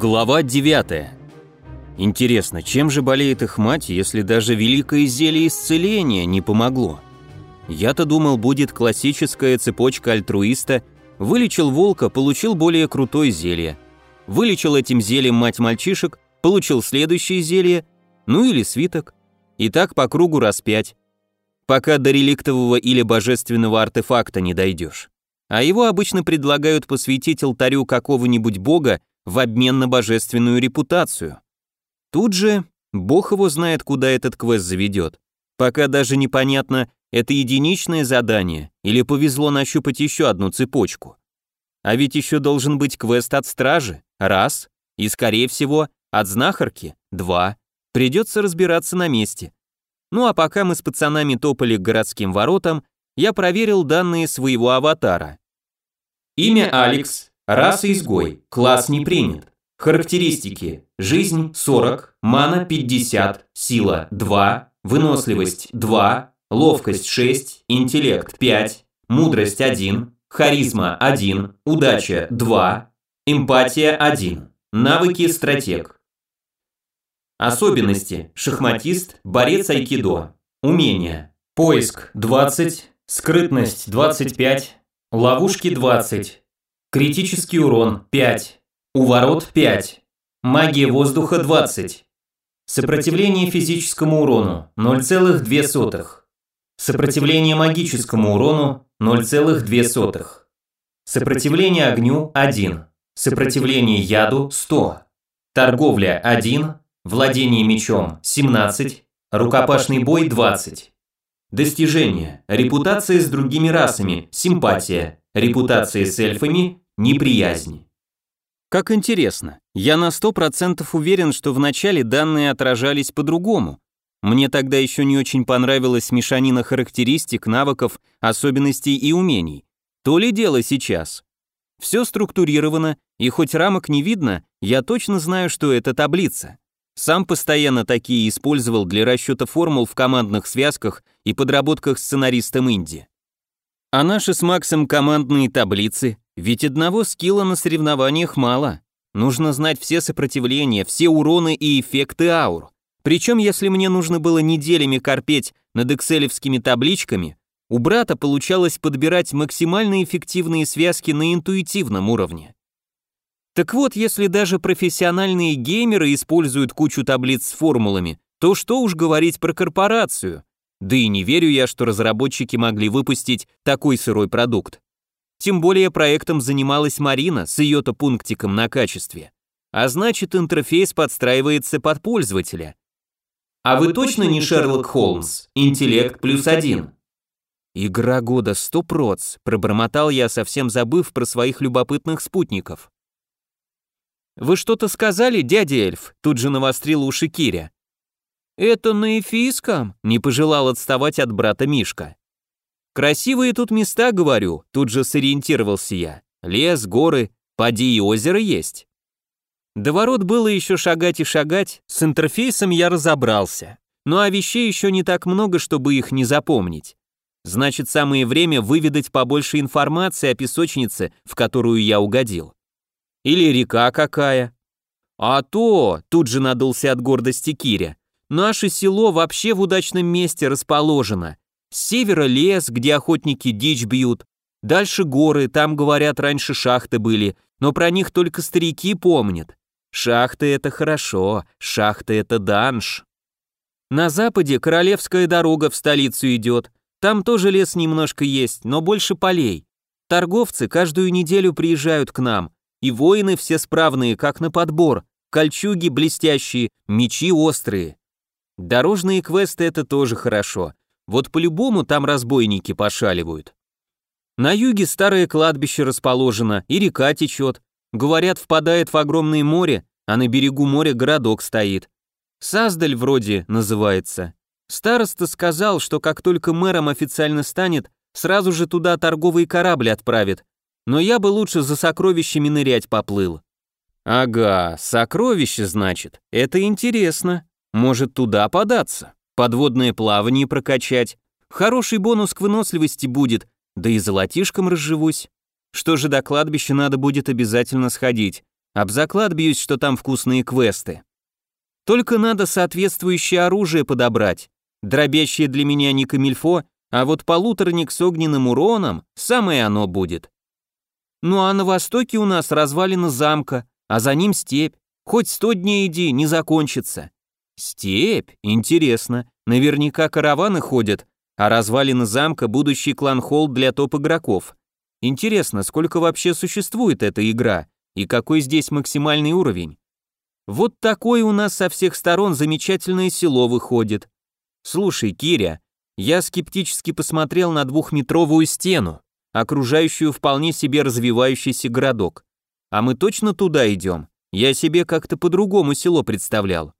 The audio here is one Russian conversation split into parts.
Глава 9. Интересно, чем же болеет их мать, если даже великое зелье исцеления не помогло? Я-то думал, будет классическая цепочка альтруиста, вылечил волка, получил более крутое зелье. Вылечил этим зельем мать мальчишек, получил следующее зелье, ну или свиток. И так по кругу раз пять. Пока до реликтового или божественного артефакта не дойдешь. А его обычно предлагают посвятить алтарю какого-нибудь бога в обмен на божественную репутацию. Тут же бог его знает, куда этот квест заведет. Пока даже непонятно, это единичное задание или повезло нащупать еще одну цепочку. А ведь еще должен быть квест от стражи, раз, и, скорее всего, от знахарки, два. Придется разбираться на месте. Ну а пока мы с пацанами топали к городским воротам, я проверил данные своего аватара. Имя Алекс, Раса изгой, класс не принят. Характеристики. Жизнь 40, мана 50, сила 2, выносливость 2, ловкость 6, интеллект 5, мудрость 1, харизма 1, удача 2, эмпатия 1, навыки стратег. Особенности. Шахматист, борец айкидо. Умения. Поиск 20, скрытность 25, ловушки 20, Критический урон 5. Уворот 5. Магия воздуха 20. Сопротивление физическому урону 0,2. Сопротивление магическому урону 0,2. Сопротивление огню 1. Сопротивление яду 100. Торговля 1. Владение мечом 17. Рукопашный бой 20. Достижения. Репутация с другими расами, симпатия, репутация с эльфами, неприязнь. Как интересно, я на 100% уверен, что вначале данные отражались по-другому. Мне тогда еще не очень понравилась мешанина характеристик, навыков, особенностей и умений. То ли дело сейчас. Все структурировано, и хоть рамок не видно, я точно знаю, что это таблица. Сам постоянно такие использовал для расчета формул в командных связках и подработках сценаристом Инди. А наши с Максом командные таблицы, ведь одного скилла на соревнованиях мало. Нужно знать все сопротивления, все уроны и эффекты аур. Причем, если мне нужно было неделями корпеть над экселевскими табличками, у брата получалось подбирать максимально эффективные связки на интуитивном уровне. Так вот, если даже профессиональные геймеры используют кучу таблиц с формулами, то что уж говорить про корпорацию, да и не верю я, что разработчики могли выпустить такой сырой продукт. Тем более проектом занималась Марина с ее-то пунктиком на качестве. А значит, интерфейс подстраивается под пользователя. А вы точно не Шерлок Холмс? Интеллект плюс один. Игра года 100 проц, пробормотал я, совсем забыв про своих любопытных спутников. «Вы что-то сказали, дядя эльф?» Тут же навострил уши Киря. «Это на эфиском?» — не пожелал отставать от брата Мишка. «Красивые тут места, говорю», — тут же сориентировался я. «Лес, горы, поди и озеро есть». До ворот было еще шагать и шагать, с интерфейсом я разобрался. Ну а вещей еще не так много, чтобы их не запомнить. Значит, самое время выведать побольше информации о песочнице, в которую я угодил. Или река какая. А то, тут же надулся от гордости Киря, Наше село вообще в удачном месте расположено. С севера лес, где охотники дичь бьют. Дальше горы, там, говорят, раньше шахты были, но про них только старики помнят. Шахты — это хорошо, шахты — это данж. На западе Королевская дорога в столицу идет. Там тоже лес немножко есть, но больше полей. Торговцы каждую неделю приезжают к нам, и воины все справные, как на подбор, кольчуги блестящие, мечи острые. Дорожные квесты это тоже хорошо. Вот по-любому там разбойники пошаливают. На юге старое кладбище расположено, и река течет. Говорят, впадает в огромное море, а на берегу моря городок стоит. Саздаль вроде называется. Староста сказал, что как только мэром официально станет, сразу же туда торговый корабль отправит. Но я бы лучше за сокровищами нырять поплыл. Ага, сокровище, значит. Это интересно. Может, туда податься? Подводное плавание прокачать? Хороший бонус к выносливости будет, да и золотишком разживусь. Что же до кладбища надо будет обязательно сходить. Об заклад бьюсь, что там вкусные квесты. Только надо соответствующее оружие подобрать. Дробящее для меня не камильфо, а вот полуторник с огненным уроном самое оно будет. Ну а на востоке у нас развалина замка, а за ним степь. Хоть сто дней иди, не закончится. Степь? Интересно. Наверняка караваны ходят, а развалины замка – будущий клан-холл для топ-игроков. Интересно, сколько вообще существует эта игра, и какой здесь максимальный уровень? Вот такое у нас со всех сторон замечательное село выходит. Слушай, Киря, я скептически посмотрел на двухметровую стену, окружающую вполне себе развивающийся городок. А мы точно туда идем? Я себе как-то по-другому село представлял.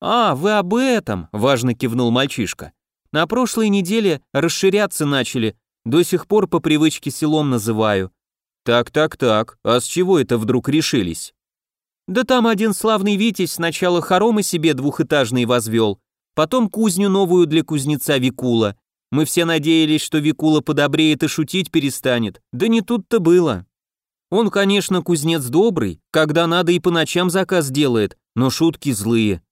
«А, вы об этом!» – важно кивнул мальчишка. «На прошлой неделе расширяться начали, до сих пор по привычке селом называю». «Так-так-так, а с чего это вдруг решились?» Да там один славный Витязь сначала хоромы себе двухэтажный возвел, потом кузню новую для кузнеца Викула. Мы все надеялись, что Викула подобреет и шутить перестанет, да не тут-то было. Он, конечно, кузнец добрый, когда надо и по ночам заказ делает, но шутки злые.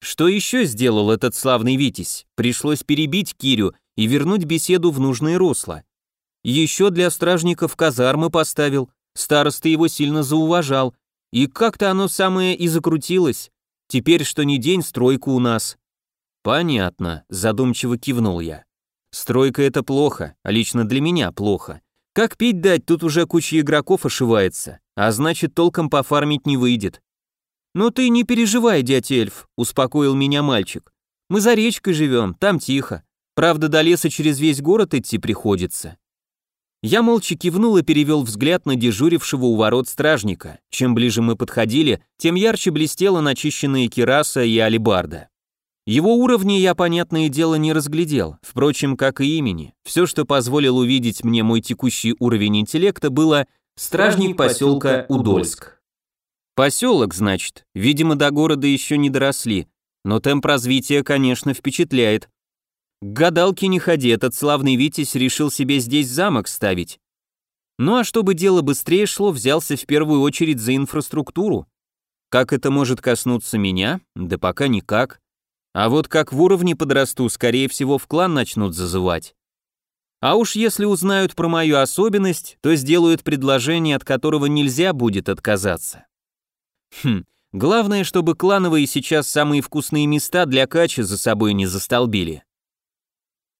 Что еще сделал этот славный Витязь? Пришлось перебить Кирю и вернуть беседу в нужное русло. Еще для стражников казармы поставил, староста его сильно зауважал, и как-то оно самое и закрутилось. Теперь что ни день стройка у нас. Понятно, задумчиво кивнул я. Стройка это плохо, а лично для меня плохо. Как пить дать, тут уже куча игроков ошивается, а значит толком пофармить не выйдет. «Ну ты не переживай, дядя эльф», — успокоил меня мальчик. «Мы за речкой живем, там тихо. Правда, до леса через весь город идти приходится. Я молча кивнул и перевел взгляд на дежурившего у ворот стражника. Чем ближе мы подходили, тем ярче блестела начищенная кираса и алебарда. Его уровня я, понятное дело, не разглядел, впрочем, как и имени. Все, что позволил увидеть мне мой текущий уровень интеллекта, было «Стражник поселка Удольск». Поселок, значит, видимо, до города еще не доросли, но темп развития, конечно, впечатляет. К гадалке не ходи, этот славный Витязь решил себе здесь замок ставить. Ну а чтобы дело быстрее шло, взялся в первую очередь за инфраструктуру. Как это может коснуться меня? Да пока никак. А вот как в уровне подрасту, скорее всего, в клан начнут зазывать. А уж если узнают про мою особенность, то сделают предложение, от которого нельзя будет отказаться. Хм, главное, чтобы клановые сейчас самые вкусные места для кача за собой не застолбили.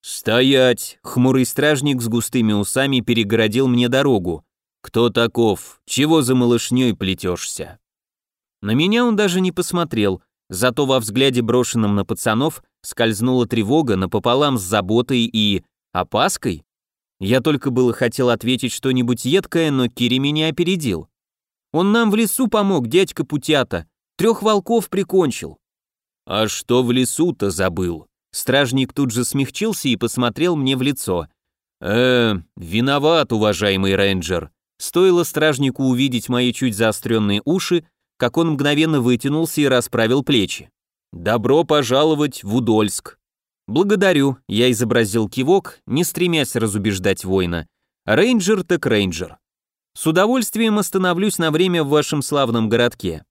«Стоять!» — хмурый стражник с густыми усами перегородил мне дорогу. «Кто таков? Чего за малышней плетешься?» На меня он даже не посмотрел, зато во взгляде, брошенном на пацанов, скользнула тревога напополам с заботой и... опаской. Я только было хотел ответить что-нибудь едкое, но Кири меня опередил. Он нам в лесу помог, дядька Путята, трех волков прикончил. А что в лесу-то забыл? Стражник тут же смягчился и посмотрел мне в лицо. «Э, виноват, уважаемый рейнджер». Стоило стражнику увидеть мои чуть заостренные уши, как он мгновенно вытянулся и расправил плечи. «Добро пожаловать в Удольск». «Благодарю», — я изобразил кивок, не стремясь разубеждать воина. «Рейнджер так рейнджер. С удовольствием остановлюсь на время в вашем славном городке».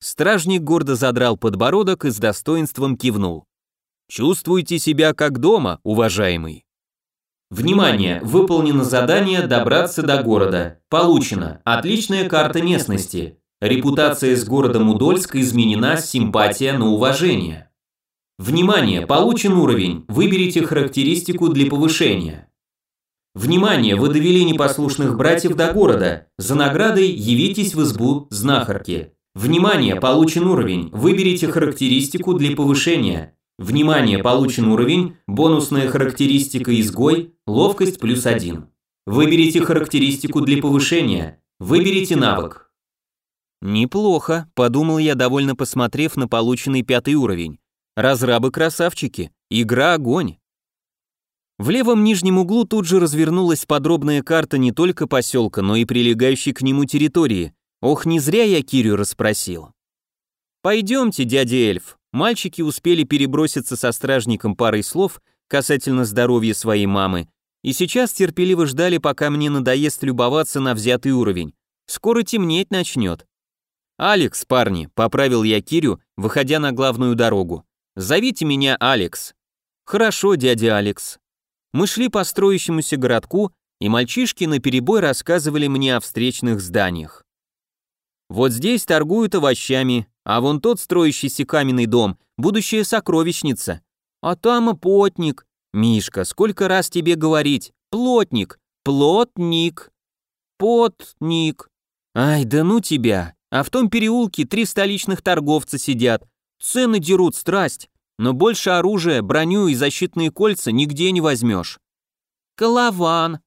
Стражник гордо задрал подбородок и с достоинством кивнул. Чувствуйте себя как дома, уважаемый. Внимание! Выполнено задание «Добраться до города». Получено. Отличная карта местности. Репутация с городом Удольск изменена с симпатия на уважение. Внимание! Получен уровень. Выберите характеристику для повышения. Внимание! Вы довели непослушных братьев до города. За наградой явитесь в избу знахарки. Внимание! Получен уровень. Выберите характеристику для повышения. Внимание, получен уровень, бонусная характеристика изгой, ловкость плюс один. Выберите характеристику для повышения, выберите навык. Неплохо, подумал я, довольно посмотрев на полученный пятый уровень. Разрабы красавчики, игра огонь. В левом нижнем углу тут же развернулась подробная карта не только поселка, но и прилегающей к нему территории. Ох, не зря я Кирю расспросил. «Пойдемте, дядя эльф», Мальчики успели переброситься со стражником парой слов касательно здоровья своей мамы, и сейчас терпеливо ждали, пока мне надоест любоваться на взятый уровень. Скоро темнеть начнет. «Алекс, парни», — поправил я Кирю, выходя на главную дорогу. «Зовите меня Алекс». «Хорошо, дядя Алекс». Мы шли по строящемуся городку, и мальчишки наперебой рассказывали мне о встречных зданиях. Вот здесь торгуют овощами, а вон тот строящийся каменный дом – будущая сокровищница. А там и плотник. Мишка, сколько раз тебе говорить? Плотник, плотник, потник. Ай, да ну тебя. А в том переулке три столичных торговца сидят. Цены дерут страсть, но больше оружия, броню и защитные кольца нигде не возьмешь. Колован.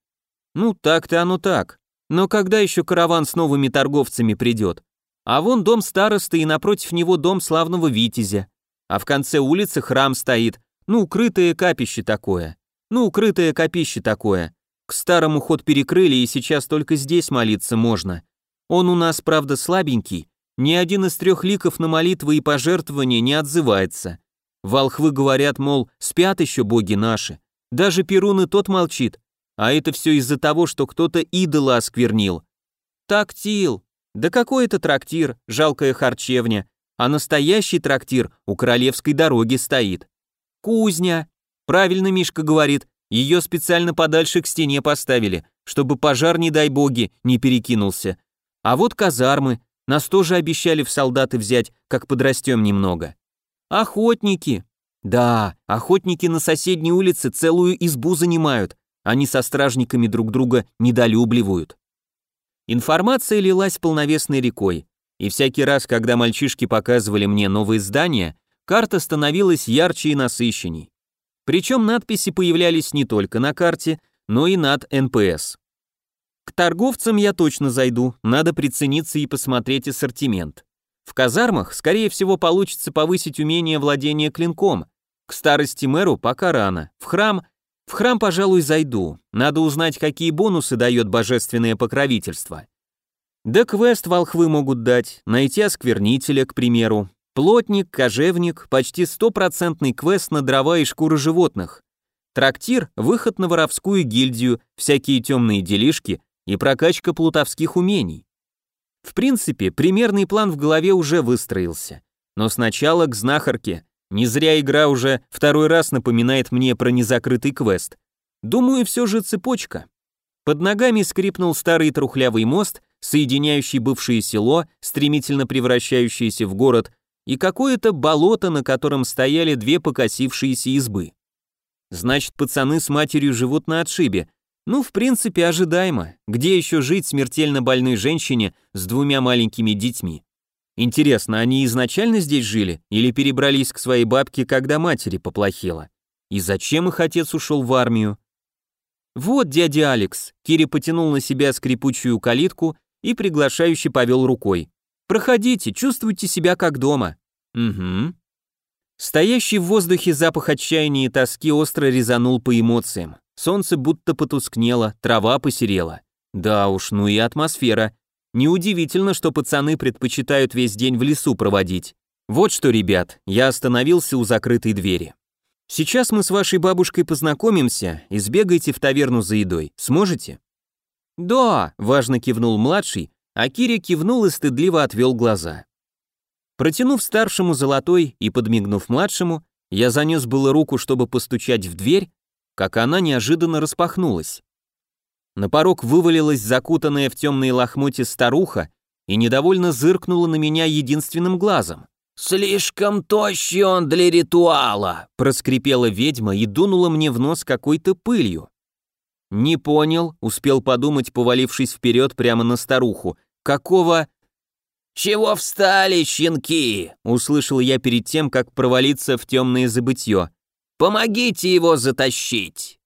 Ну так-то оно так. Но когда еще караван с новыми торговцами придет? А вон дом старосты и напротив него дом славного витязя. А в конце улицы храм стоит, ну, укрытое капище такое. Ну, укрытое капище такое. К старому ход перекрыли, и сейчас только здесь молиться можно. Он у нас, правда, слабенький, ни один из трех ликов на молитвы и пожертвования не отзывается. Волхвы говорят, мол, спят еще боги наши. Даже Перун и тот молчит. А это все из-за того, что кто-то идола осквернил. Тактил. Да какой это трактир, жалкая харчевня. А настоящий трактир у королевской дороги стоит. Кузня. Правильно Мишка говорит, ее специально подальше к стене поставили, чтобы пожар, не дай боги, не перекинулся. А вот казармы, нас тоже обещали в солдаты взять, как подрастем немного. Охотники. Да, охотники на соседней улице целую избу занимают, они со стражниками друг друга недолюбливают. Информация лилась полновесной рекой, и всякий раз, когда мальчишки показывали мне новые здания, карта становилась ярче и насыщенней. Причем надписи появлялись не только на карте, но и над НПС. К торговцам я точно зайду, надо прицениться и посмотреть ассортимент. В казармах, скорее всего, получится повысить умение владения клинком. К старосте-мэру пока рано. В храм... В храм, пожалуй, зайду. Надо узнать, какие бонусы дает божественное покровительство. Да квест волхвы могут дать, найти осквернителя, к примеру, Плотник, кожевник, почти стопроцентный квест на дрова и шкуры животных. Трактир, выход на воровскую гильдию, всякие темные делишки и прокачка плутовских умений. В принципе, примерный план в голове уже выстроился. Но сначала к знахарке. Не зря игра уже второй раз напоминает мне про незакрытый квест. Думаю, все же цепочка. Под ногами скрипнул старый трухлявый мост, соединяющий бывшее село, стремительно превращающееся в город, и какое-то болото, на котором стояли две покосившиеся избы. Значит, пацаны с матерью живут на отшибе. Ну, в принципе, ожидаемо. Где еще жить смертельно больной женщине с двумя маленькими детьми? Интересно, они изначально здесь жили или перебрались к своей бабке, когда матери поплохело? И зачем их отец ушел в армию? Вот дядя Алекс. Кири потянул на себя скрипучую калитку и приглашающе повел рукой. Проходите, чувствуйте себя как дома. Угу. Стоящий в воздухе запах отчаяния и тоски остро резанул по эмоциям. Солнце будто потускнело, трава посерела. Да уж, ну и атмосфера. Неудивительно, что пацаны предпочитают весь день в лесу проводить. Вот что, ребят, я остановился у закрытой двери. Сейчас мы с вашей бабушкой познакомимся и сбегайте в таверну за едой. Сможете? Да, важно кивнул младший, а Кири кивнул и стыдливо отвел глаза. Протянув старшему золотой и подмигнув младшему, я занес было руку, чтобы постучать в дверь, как она неожиданно распахнулась. На порог вывалилась закутанная в темные лохмотья старуха и недовольно зыркнула на меня единственным глазом. «Слишком тощий он для ритуала», — проскрипела ведьма и дунула мне в нос какой-то пылью. «Не понял», — успел подумать, повалившись вперед прямо на старуху. Какого... «Чего встали, щенки?» — услышал я перед тем, как провалиться в темное забытье. «Помогите его затащить!»